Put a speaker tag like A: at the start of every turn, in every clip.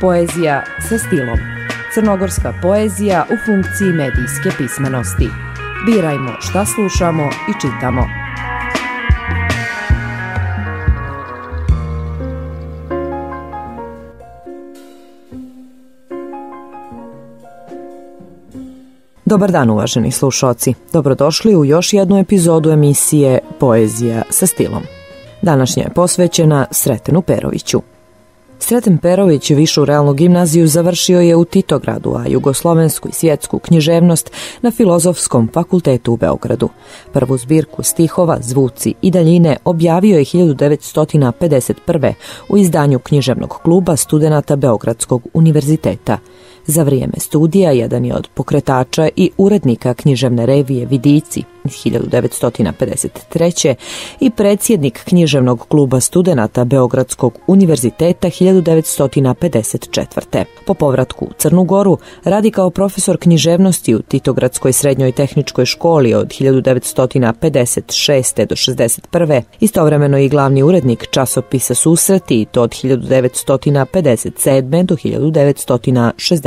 A: Poezija sa stilom. Crnogorska poezija u funkciji medijske pismenosti. Birajmo šta slušamo i čitamo. Dobar dan uvaženi slušoci. Dobrodošli u još jednu epizodu emisije Poezija sa stilom. Današnja je posvećena Sretenu Peroviću. Sreten Perović višu realnu gimnaziju završio je u Titogradu, a jugoslovensku i svjetsku književnost na Filozofskom fakultetu u Beogradu. Prvu zbirku stihova, zvuci i daljine objavio je 1951. u izdanju književnog kluba studenata Beogradskog univerziteta. Za vrijeme studija jedan je od pokretača i urednika književne revije Vidici iz 1953. i predsjednik književnog kluba studenata Beogradskog univerziteta 1954. Po povratku u Crnu Goru radi kao profesor književnosti u Titogradskoj srednjoj tehničkoj školi od 1956. do 61. Istovremeno i glavni urednik časopisa Susreti i to od 1957. do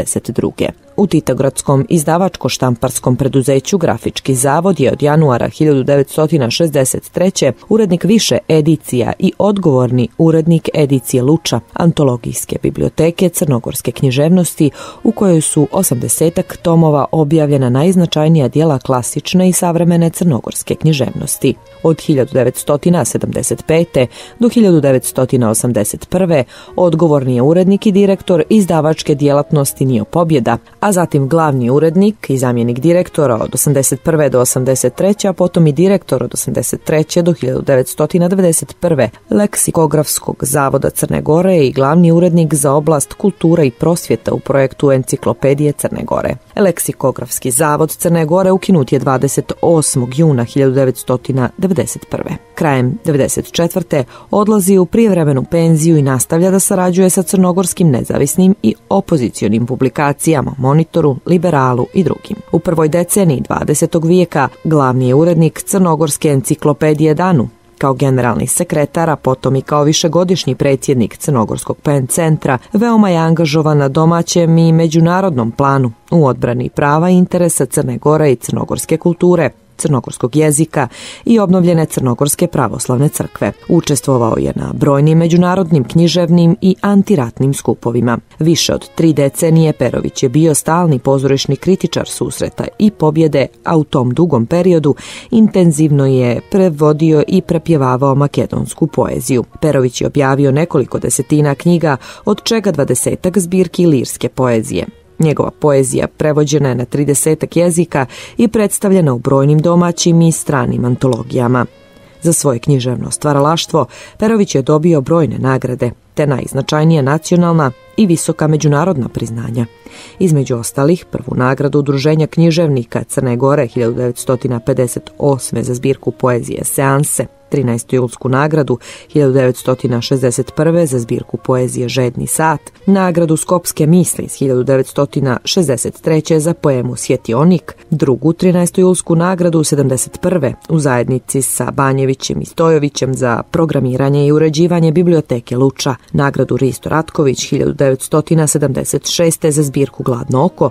A: sette til. U Titogradskom izdavačko-štamparskom preduzeću Grafički zavod je od januara 1963. urednik više edicija i odgovorni urednik edicije Luča, antologijske biblioteke crnogorske književnosti u kojoj su 80 tomova objavljena najznačajnija dijela klasične i savremene crnogorske književnosti. Od 1975. do 1981. odgovorni je urednik i direktor izdavačke djelatnosti Nio Pobjeda, a zatim glavni urednik i zamjenik direktora od 81. do 83. a potom i direktor od 83. do 1991. Leksikografskog zavoda Crne Gore i glavni urednik za oblast kultura i prosvjeta u projektu Enciklopedije Crne Gore. Leksikografski zavod Crne Gore ukinut je 28. juna 1991. Krajem 1994. odlazi u prijevremenu penziju i nastavlja da sarađuje sa crnogorskim nezavisnim i opozicionim publikacijama Monitoru, Liberalu i drugim. U prvoj deceniji 20. vijeka glavni je urednik crnogorske enciklopedije Danu, kao generalni sekretar, a potom i kao višegodišnji predsjednik Crnogorskog PEN centra, veoma je angažovan na domaćem i međunarodnom planu u odbrani prava i interesa Crne Gore i crnogorske kulture, crnogorskog jezika i obnovljene Crnogorske pravoslavne crkve. Učestvovao je na brojnim međunarodnim književnim i antiratnim skupovima. Više od tri decenije Perović je bio stalni pozorišni kritičar susreta i pobjede, a u tom dugom periodu intenzivno je prevodio i prepjevavao makedonsku poeziju. Perović je objavio nekoliko desetina knjiga, od čega dvadesetak zbirki lirske poezije. Njegova poezija prevođena je na 30 jezika i predstavljena u brojnim domaćim i stranim antologijama. Za svoje književno stvaralaštvo Perović je dobio brojne nagrade, te najznačajnija nacionalna i visoka međunarodna priznanja. Između ostalih, prvu nagradu Udruženja književnika Crne Gore 1958. za zbirku poezije Seanse, 13. julsku nagradu 1961. za zbirku poezije Žedni sat, nagradu Skopske misli iz 1963. za poemu Svjetionik, drugu 13. julsku nagradu 71. u zajednici sa Banjevićem i Stojovićem za programiranje i uređivanje biblioteke Luča, nagradu Risto Ratković 1976. za zbirku Gladno oko,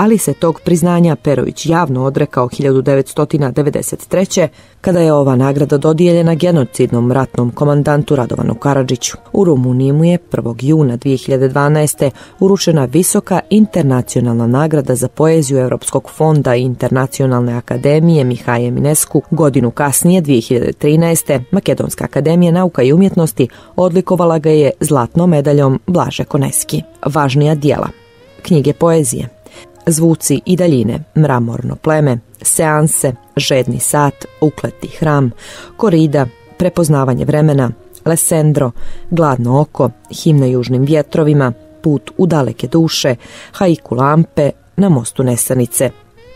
A: ali se tog priznanja Perović javno odrekao 1993. kada je ova nagrada dodijeljena genocidnom ratnom komandantu Radovanu Karadžiću. U Rumuniji mu je 1. juna 2012. uručena visoka internacionalna nagrada za poeziju Europskog fonda i internacionalne akademije Mihaje Minesku. Godinu kasnije, 2013. Makedonska akademija nauka i umjetnosti odlikovala ga je zlatnom medaljom Blaže Koneski. Važnija dijela. Knjige poezije, zvuci i daljine, mramorno pleme, seanse, žedni sat, ukleti hram, korida, prepoznavanje vremena, lesendro, gladno oko, himna južnim vjetrovima, put u daleke duše, haiku lampe, na mostu nesanice,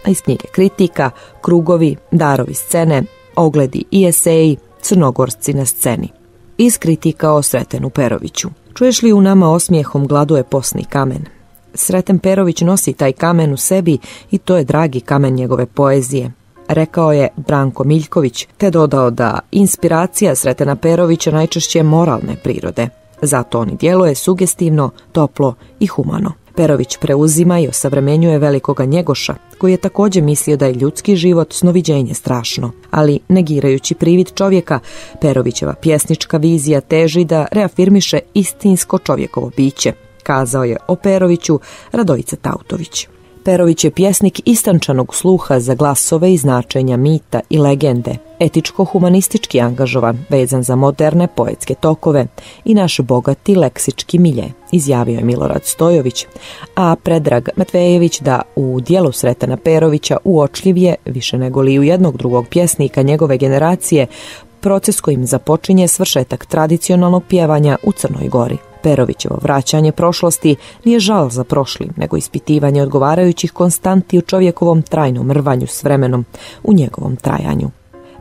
A: a iz knjige kritika, krugovi, darovi scene, ogledi i eseji, crnogorci na sceni. Iz kritika o Sretenu Peroviću. Čuješ li u nama osmijehom gladuje posni kamen? Sreten Perović nosi taj kamen u sebi i to je dragi kamen njegove poezije. Rekao je Branko Miljković, te dodao da inspiracija Sretena Perovića najčešće je moralne prirode. Zato on djeluje sugestivno, toplo i humano. Perović preuzima i osavremenjuje velikoga njegoša, koji je također mislio da je ljudski život snoviđenje strašno. Ali, negirajući privid čovjeka, Perovićeva pjesnička vizija teži da reafirmiše istinsko čovjekovo biće, kazao je o Peroviću Radojica Tautović. Perović je pjesnik istančanog sluha za glasove i značenja mita i legende, etičko-humanistički angažovan, vezan za moderne poetske tokove i naš bogati leksički milje, izjavio je Milorad Stojović, a Predrag Matvejević da u dijelu Sretana Perovića uočljiv je, više nego li u jednog drugog pjesnika njegove generacije, proces kojim započinje svršetak tradicionalnog pjevanja u Crnoj Gori. Perovićevo vraćanje prošlosti nije žal za prošlim, nego ispitivanje odgovarajućih konstanti u čovjekovom trajnom rvanju s vremenom, u njegovom trajanju.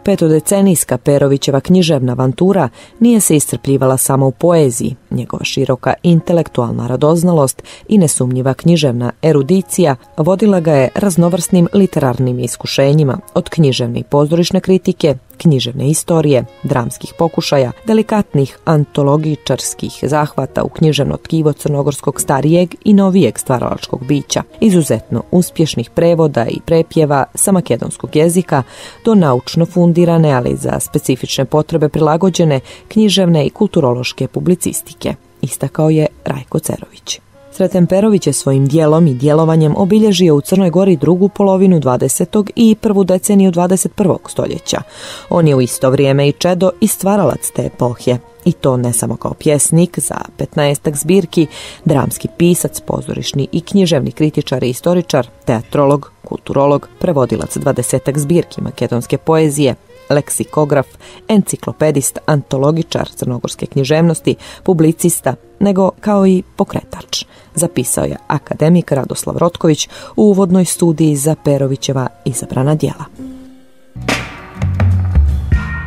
A: Petodecenijska Perovićeva književna avantura nije se iscrpljivala samo u poeziji, njegova široka intelektualna radoznalost i nesumnjiva književna erudicija vodila ga je raznovrsnim literarnim iskušenjima, od književne i pozorišne kritike književne istorije, dramskih pokušaja, delikatnih antologičarskih zahvata u književno tkivo crnogorskog starijeg i novijeg stvaralačkog bića, izuzetno uspješnih prevoda i prepjeva sa makedonskog jezika do naučno fundirane, ali za specifične potrebe prilagođene književne i kulturološke publicistike, istakao je Rajko Cerović. Sreten Perović je svojim dijelom i djelovanjem obilježio u Crnoj Gori drugu polovinu 20. i prvu deceniju 21. stoljeća. On je u isto vrijeme i čedo i stvaralac te epohje. I to ne samo kao pjesnik za 15 zbirki, dramski pisac, pozorišni i književni kritičar i istoričar, teatrolog, kulturolog, prevodilac 20 zbirki makedonske poezije, leksikograf, enciklopedist, antologičar crnogorske književnosti, publicista, nego kao i pokretač, zapisao je akademik Radoslav Rotković u uvodnoj studiji za Perovićeva izabrana dijela.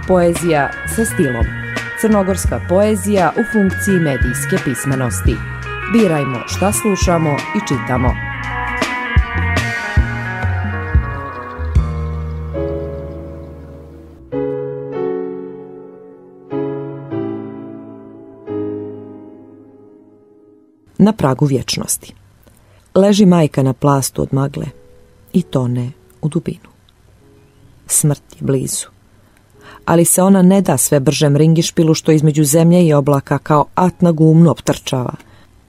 A: Poezija sa stilom. Crnogorska poezija u funkciji medijske pismenosti. Birajmo šta slušamo i čitamo. Na pragu vječnosti. Leži majka na plastu od magle i tone u dubinu. Smrt je blizu. Ali se ona ne da sve bržem ringišpilu što između zemlje i oblaka kao atna gumnu optrčava.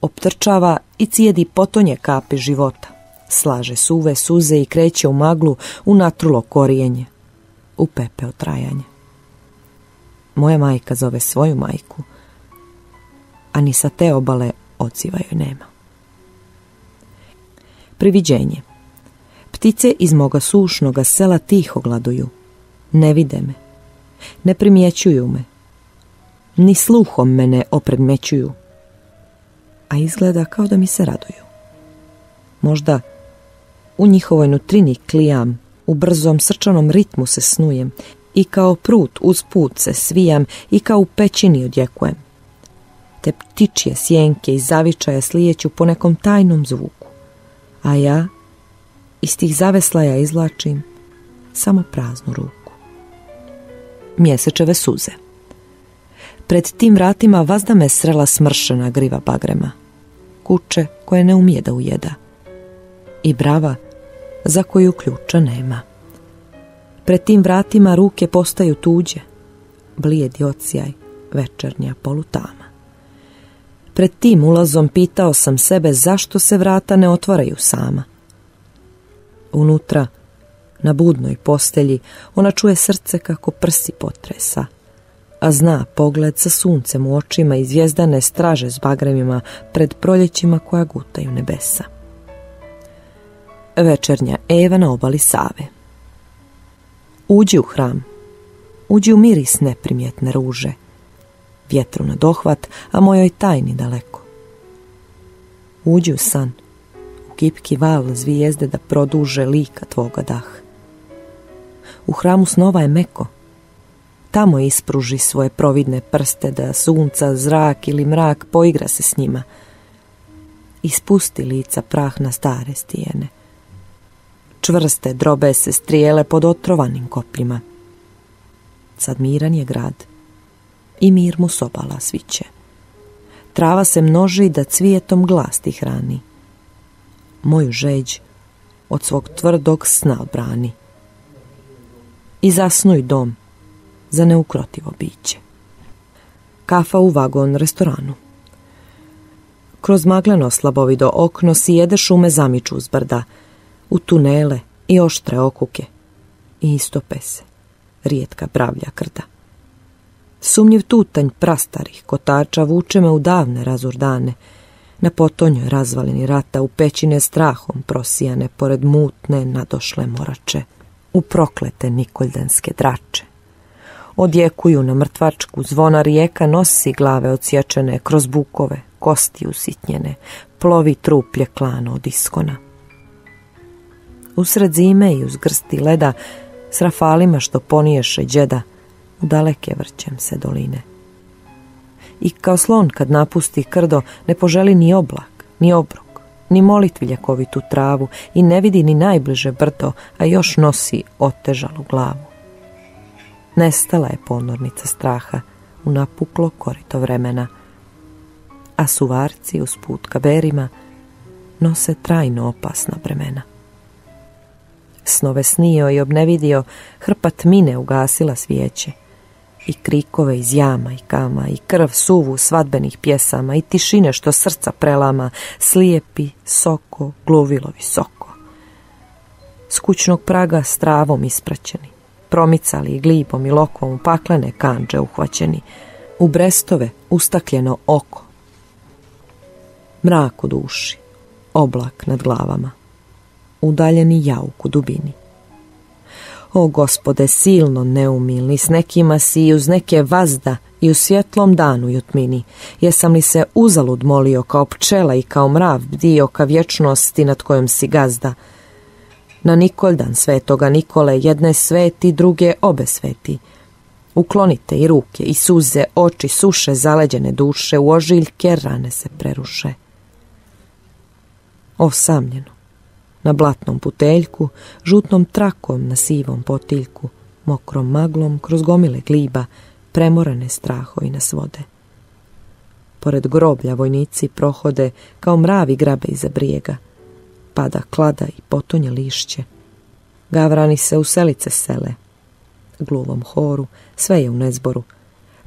A: Optrčava i cijedi potonje kapi života. Slaže suve suze i kreće u maglu u natrulo korijenje. U pepe trajanje. Moja majka zove svoju majku, a ni sa te obale odziva joj nema. Priviđenje. Ptice iz moga sušnoga sela tiho gladuju. Ne vide me. Ne primjećuju me. Ni sluhom me ne opredmećuju. A izgleda kao da mi se raduju. Možda u njihovoj nutrini klijam, u brzom srčanom ritmu se snujem i kao prut uz put se svijam i kao u pećini odjekujem te ptičje sjenke i zavičaja slijeću po nekom tajnom zvuku. A ja iz tih zaveslaja izlačim samo praznu ruku. Mjesečeve suze. Pred tim vratima vazda me srela smršena griva bagrema. Kuće koje ne umije da ujeda. I brava za koju ključa nema. Pred tim vratima ruke postaju tuđe. Blijedi ocijaj, večernja polutama. Pred tim ulazom pitao sam sebe zašto se vrata ne otvaraju sama. Unutra, na budnoj postelji, ona čuje srce kako prsi potresa, a zna pogled sa suncem u očima i zvijezdane straže s bagremima pred proljećima koja gutaju nebesa. Večernja Eva na obali Save. Uđi u hram, uđi u miris neprimjetne ruže, vjetru na dohvat, a mojoj tajni daleko. Uđi u san, u kipki val zvijezde da produže lika tvoga dah. U hramu snova je meko, tamo ispruži svoje providne prste da sunca, zrak ili mrak poigra se s njima. Ispusti lica prah na stare stijene. Čvrste drobe se strijele pod otrovanim kopljima. Sad miran je grad i mir mu sobala sviće. Trava se množi da cvijetom glas ti hrani. Moju žeđ od svog tvrdog sna brani. I zasnuj dom za neukrotivo biće. Kafa u vagon restoranu. Kroz magleno slabovido okno sjede šume zamiču uz brda, u tunele i oštre okuke. I istope se, rijetka bravlja krda. Sumnjiv tutanj prastarih kotača vuče me u davne razurdane, na potonjoj razvalini rata u pećine strahom prosijane pored mutne nadošle morače, u proklete nikoldenske drače. Odjekuju na mrtvačku, zvona rijeka nosi glave odsječene kroz bukove, kosti usitnjene, plovi truplje klano od iskona. Usred zime i uz grsti leda, s rafalima što poniješe džeda, u daleke vrćem se doline. I kao slon kad napusti krdo, ne poželi ni oblak, ni obrok, ni molitvi ljekovitu travu i ne vidi ni najbliže brdo, a još nosi otežalu glavu. Nestala je ponornica straha u napuklo korito vremena, a suvarci uz put ka berima nose trajno opasna bremena. Snove snio i obnevidio, hrpa tmine ugasila svijeće i krikove iz jama i kama i krv suvu svadbenih pjesama i tišine što srca prelama, slijepi, soko, gluvilo visoko. S kućnog praga s travom ispraćeni, promicali i glibom i lokvom paklene kanđe uhvaćeni, u brestove ustakljeno oko, mrak u duši, oblak nad glavama, udaljeni jauk u dubini. O gospode, silno neumilni, s nekima si uz neke vazda i u svjetlom danu jutmini. Jesam li se uzalud molio kao pčela i kao mrav bdio ka vječnosti nad kojom si gazda? Na Nikoldan svetoga Nikole jedne sveti, druge obe sveti. Uklonite i ruke i suze, oči suše zaleđene duše, u ožiljke rane se preruše osamljeno, na blatnom puteljku, žutnom trakom na sivom potiljku, mokrom maglom kroz gomile gliba, premorane strahovi nas vode. Pored groblja vojnici prohode kao mravi grabe iza brijega. Pada klada i potonje lišće. Gavrani se u selice sele. Gluvom horu, sve je u nezboru.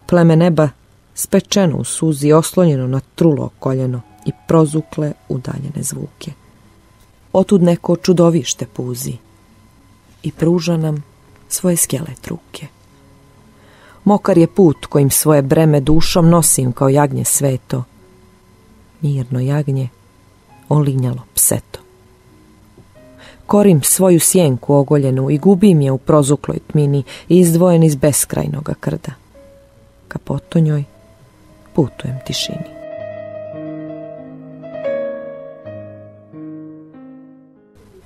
A: Pleme neba spečeno u suzi, oslonjeno na trulo koljeno i prozukle udaljene zvuke. Otud neko čudovište puzi i pruža nam svoje skjele truke. Mokar je put kojim svoje breme dušom nosim kao jagnje sveto. Mirno jagnje, olinjalo pseto. Korim svoju sjenku ogoljenu i gubim je u prozukloj tmini izdvojen iz beskrajnoga krda. Ka potonjoj putujem tišini.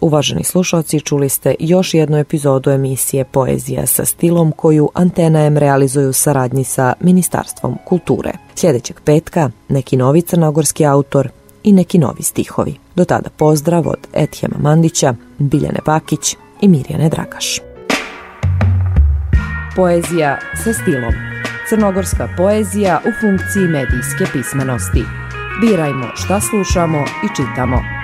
A: Uvaženi slušalci, čuli ste još jednu epizodu emisije Poezija sa stilom koju Antena M realizuju saradnji sa Ministarstvom kulture. Sljedećeg petka neki novi crnogorski autor i neki novi stihovi. Do tada pozdrav od Etjema Mandića, Biljane Bakić i Mirjane Dragaš. Poezija sa stilom. Crnogorska poezija u funkciji medijske pismenosti. Birajmo šta slušamo i čitamo